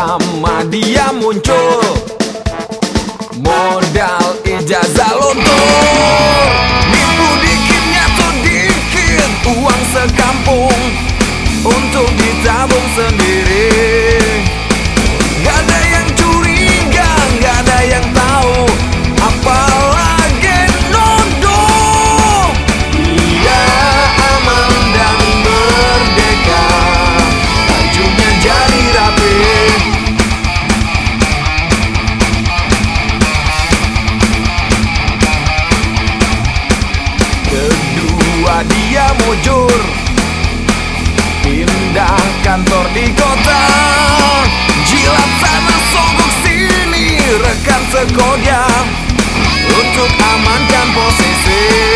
pertama dia muncul. Modal ijazah lontong Nipu dikitnya tuh dikit. Uang sekampung Untuk ditabung sendiri. dia mujur. Pindah kantor di kota. Jilat sana sogok sini Rekan sekodia. Untuk amankan posisi.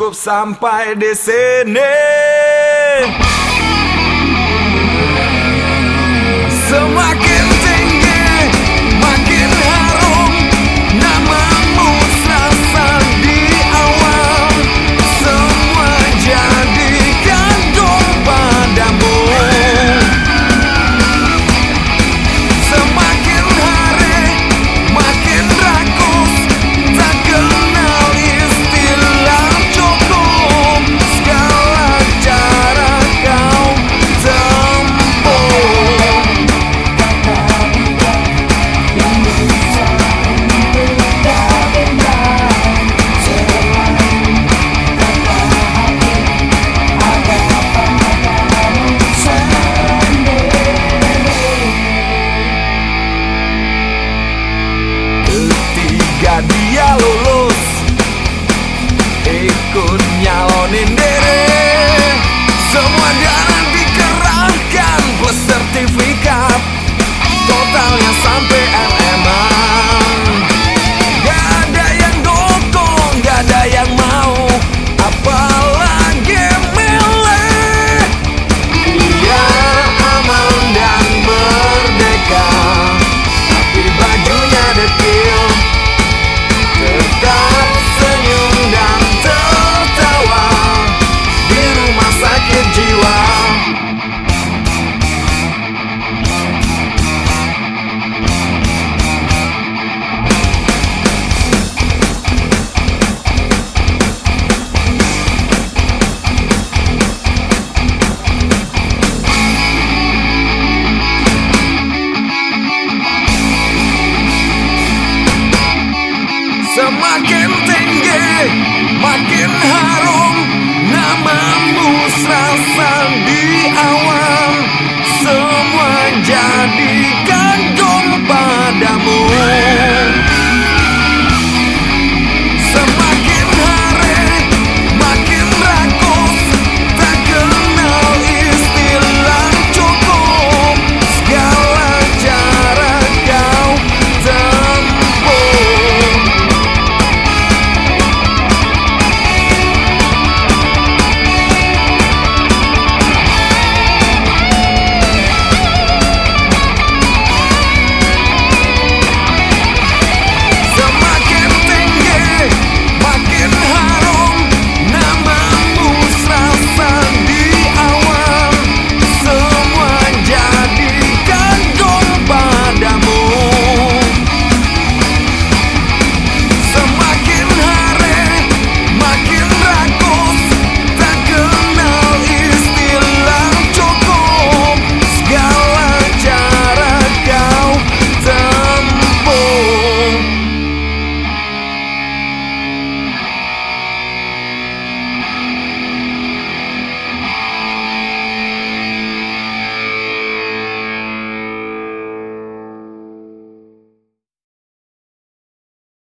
Cukup sampai di sini running Makin haru